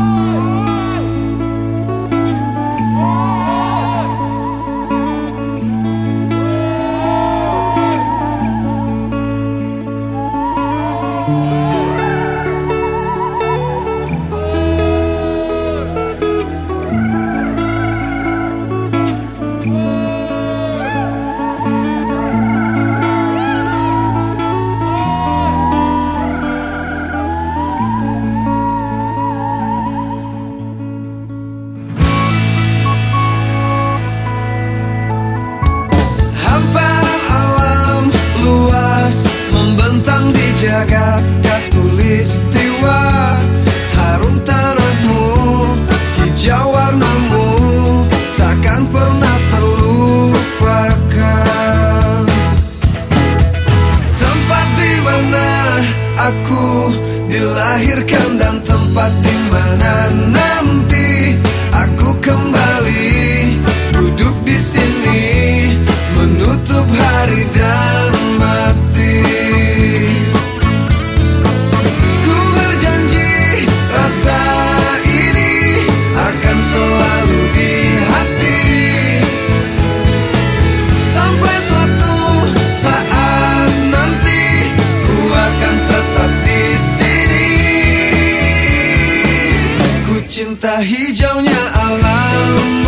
Música jagat katulistiwa Harum tanahmu, hijau warnamu takkan pernah terlupakan. Tempat di mana aku dilahirkan dan tempat di mana nanti aku kembali cinta hijaunya alammu,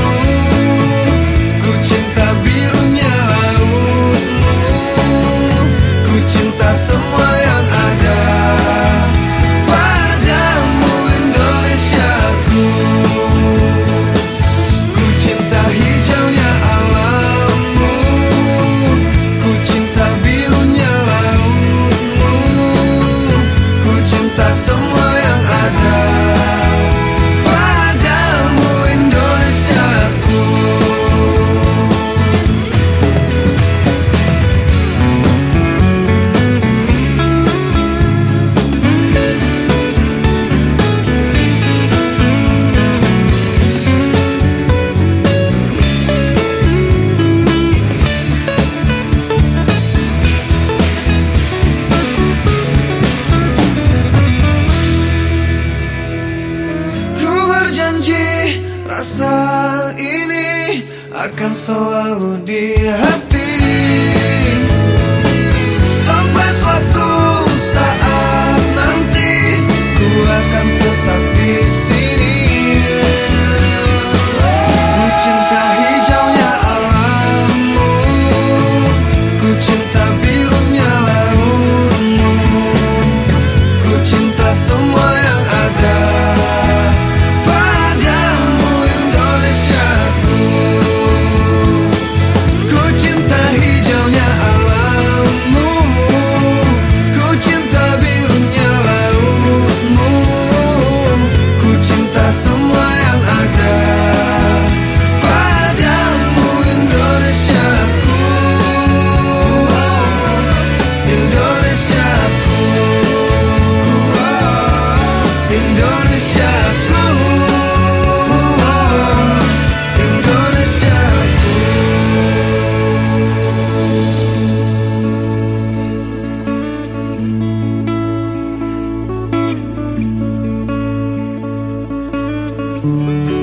rasa ini akan selalu di hati Música